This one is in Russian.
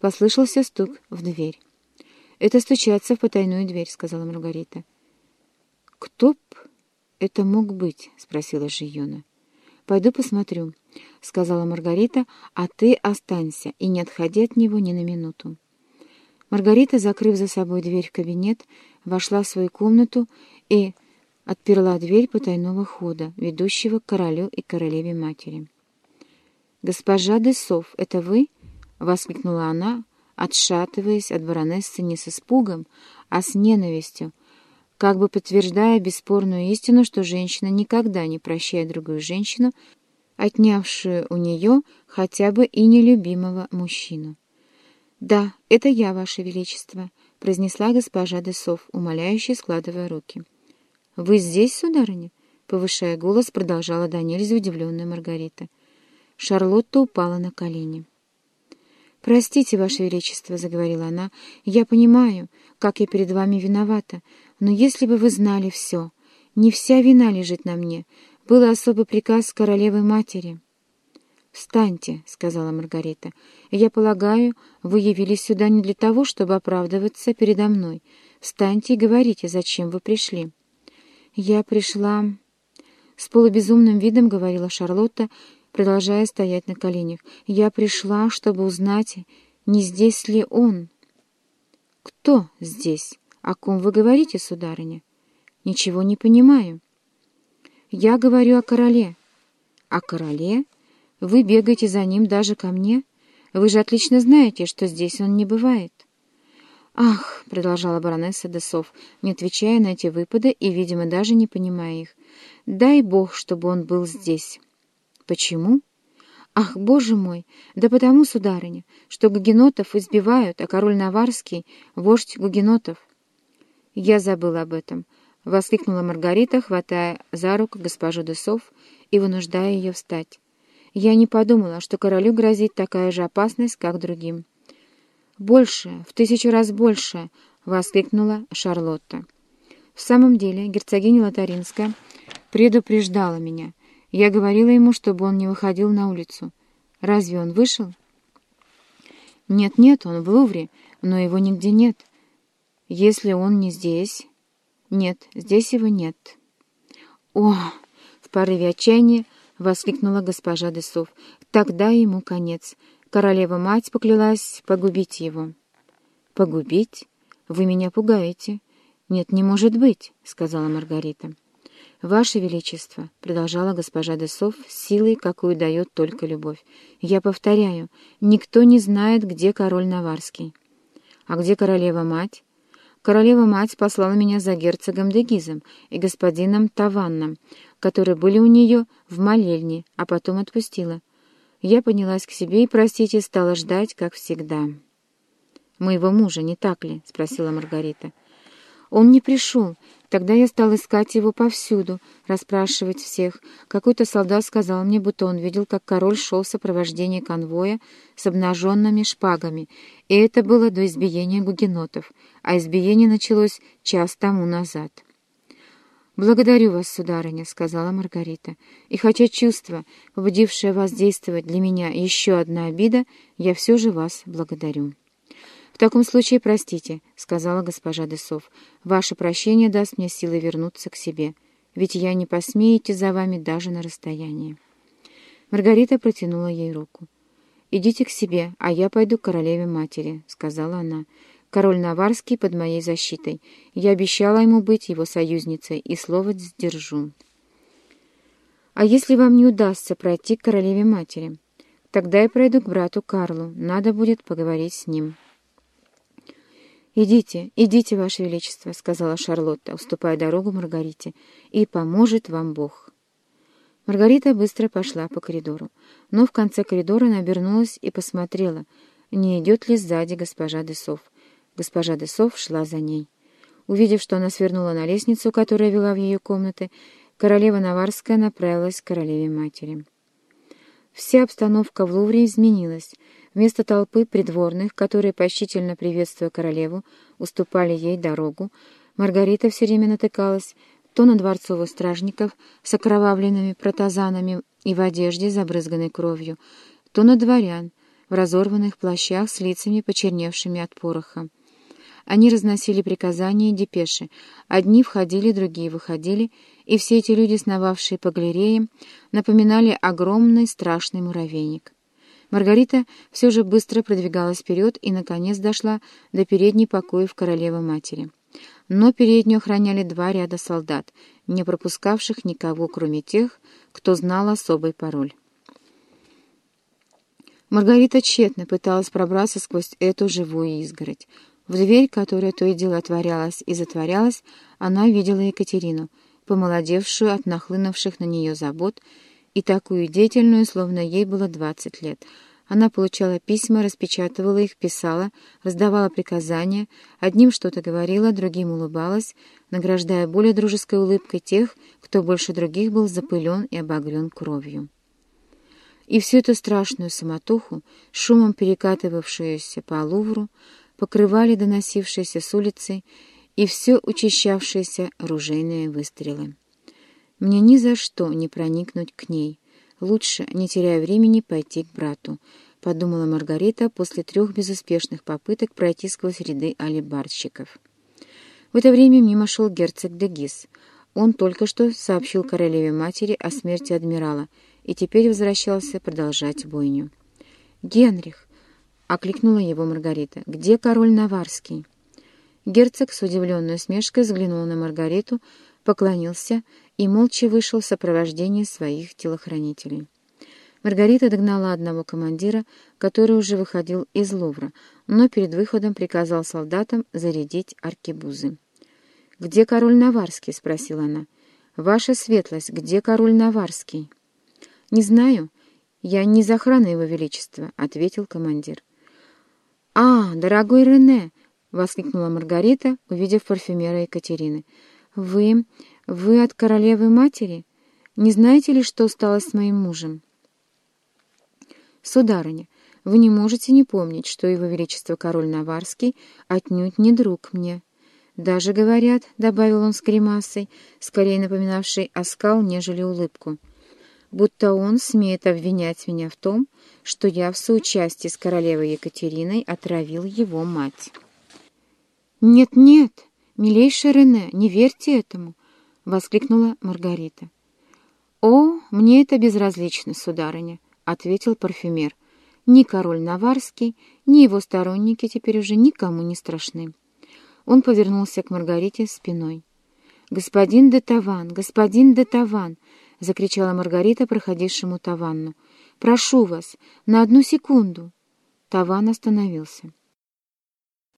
Послышался стук в дверь. «Это стучаться в потайную дверь», — сказала Маргарита. «Кто б это мог быть?» — спросила Жиюна. «Пойду посмотрю», — сказала Маргарита, — «а ты останься и не отходи от него ни на минуту». Маргарита, закрыв за собой дверь в кабинет, вошла в свою комнату и отперла дверь потайного хода, ведущего к королю и королеве-матери. «Госпожа Десов, это вы?» — воскликнула она, отшатываясь от баронессы не с испугом, а с ненавистью, как бы подтверждая бесспорную истину, что женщина никогда не прощает другую женщину, отнявшую у нее хотя бы и нелюбимого мужчину. «Да, это я, Ваше Величество», — произнесла госпожа Десов, умоляюще складывая руки. «Вы здесь, сударыня?» — повышая голос, продолжала до удивленная Маргарита. Шарлотта упала на колени. «Простите, Ваше Величество», — заговорила она, — «я понимаю, как я перед вами виновата, но если бы вы знали все, не вся вина лежит на мне, был особый приказ королевы-матери». «Встаньте», — сказала Маргарита. «Я полагаю, вы явились сюда не для того, чтобы оправдываться передо мной. Встаньте и говорите, зачем вы пришли». «Я пришла...» С полубезумным видом говорила Шарлотта, продолжая стоять на коленях. «Я пришла, чтобы узнать, не здесь ли он?» «Кто здесь? О ком вы говорите, сударыня?» «Ничего не понимаю». «Я говорю о короле». «О короле? Вы бегаете за ним даже ко мне? Вы же отлично знаете, что здесь он не бывает». «Ах!» — продолжала баронесса Десов, не отвечая на эти выпады и, видимо, даже не понимая их. «Дай бог, чтобы он был здесь». Почему? Ах, боже мой! Да потому, сударыня, что гугенотов избивают, а король Наварский — вождь гугенотов. Я забыла об этом, — воскликнула Маргарита, хватая за руку госпожу Десов и вынуждая ее встать. Я не подумала, что королю грозит такая же опасность, как другим. «Больше, в тысячу раз больше!» — воскликнула Шарлотта. В самом деле герцогиня Лотаринская предупреждала меня — я говорила ему, чтобы он не выходил на улицу. Разве он вышел? Нет-нет, он в Лувре, но его нигде нет. Если он не здесь... Нет, здесь его нет. О! В порыве отчаяния воскликнула госпожа Десов. Тогда ему конец. Королева-мать поклялась погубить его. «Погубить? Вы меня пугаете». «Нет, не может быть», — сказала Маргарита. «Ваше Величество», — продолжала госпожа Десов силой, какую дает только любовь, — «я повторяю, никто не знает, где король Наварский». «А где королева-мать?» «Королева-мать послала меня за герцогом Дегизом и господином Таванном, которые были у нее в молельне, а потом отпустила. Я поднялась к себе и, простите, стала ждать, как всегда». «Моего мужа, не так ли?» — спросила Маргарита. «Он не пришел, Тогда я стал искать его повсюду, расспрашивать всех. Какой-то солдат сказал мне, будто он видел, как король шел в сопровождении конвоя с обнаженными шпагами, и это было до избиения гугенотов, а избиение началось час тому назад. «Благодарю вас, сударыня», — сказала Маргарита, «и хотя чувство, побудившее вас действовать для меня, еще одна обида, я все же вас благодарю». «В таком случае простите», — сказала госпожа Десов. «Ваше прощение даст мне силы вернуться к себе, ведь я не посмею идти за вами даже на расстоянии». Маргарита протянула ей руку. «Идите к себе, а я пойду к королеве-матери», — сказала она. «Король Наварский под моей защитой. Я обещала ему быть его союзницей, и слово сдержу». «А если вам не удастся пройти к королеве-матери?» «Тогда я пройду к брату Карлу. Надо будет поговорить с ним». «Идите, идите, Ваше Величество», — сказала Шарлотта, уступая дорогу Маргарите, — «и поможет вам Бог». Маргарита быстро пошла по коридору, но в конце коридора она обернулась и посмотрела, не идет ли сзади госпожа Десов. Госпожа Десов шла за ней. Увидев, что она свернула на лестницу, которая вела в ее комнаты, королева Наварская направилась к королеве-матери. Вся обстановка в Лувре изменилась — Вместо толпы придворных, которые, почтительно приветствуя королеву, уступали ей дорогу, Маргарита все время натыкалась то на дворцовых стражников с окровавленными протазанами и в одежде, забрызганной кровью, то на дворян, в разорванных плащах с лицами, почерневшими от пороха. Они разносили приказания и депеши. Одни входили, другие выходили, и все эти люди, сновавшие по галереям, напоминали огромный страшный муравейник. Маргарита все же быстро продвигалась вперед и, наконец, дошла до передней покоев королевы-матери. Но переднюю охраняли два ряда солдат, не пропускавших никого, кроме тех, кто знал особый пароль. Маргарита тщетно пыталась пробраться сквозь эту живую изгородь. В дверь, которая то и дело отворялась и затворялась, она видела Екатерину, помолодевшую от нахлынувших на нее забот, и такую деятельную, словно ей было двадцать лет. Она получала письма, распечатывала их, писала, раздавала приказания, одним что-то говорила, другим улыбалась, награждая более дружеской улыбкой тех, кто больше других был запылен и обогрен кровью. И всю эту страшную самотуху, шумом перекатывавшуюся по Лувру, покрывали доносившиеся с улицы и все учащавшиеся ружейные выстрелы. Мне ни за что не проникнуть к ней. Лучше, не теряя времени, пойти к брату, — подумала Маргарита после трех безуспешных попыток пройти сквозь ряды алибарщиков. В это время мимо шел герцог де Гис. Он только что сообщил королеве-матери о смерти адмирала и теперь возвращался продолжать бойню. «Генрих!» — окликнула его Маргарита. «Где король Наварский?» Герцог с удивленной усмешкой взглянул на Маргариту, поклонился и молча вышел в сопровождении своих телохранителей. Маргарита догнала одного командира, который уже выходил из Лувра, но перед выходом приказал солдатам зарядить аркебузы. «Где король Наварский?» — спросила она. «Ваша светлость, где король Наварский?» «Не знаю. Я не из охраны его величества», — ответил командир. «А, дорогой Рене!» — воскликнула Маргарита, увидев парфюмера Екатерины. «Вы... вы от королевы-матери? Не знаете ли, что стало с моим мужем?» «Сударыня, вы не можете не помнить, что его величество король Наварский отнюдь не друг мне. Даже, говорят, — добавил он с гримасой, скорее напоминавшей оскал, нежели улыбку, — будто он смеет обвинять меня в том, что я в соучастии с королевой Екатериной отравил его мать. «Нет-нет, милейшая Рене, не верьте этому!» — воскликнула Маргарита. «О, мне это безразлично, сударыня!» — ответил парфюмер. «Ни король Наварский, ни его сторонники теперь уже никому не страшны». Он повернулся к Маргарите спиной. «Господин де Таван! Господин де Таван!» — закричала Маргарита, проходившему Таванну. «Прошу вас, на одну секунду!» Таван остановился.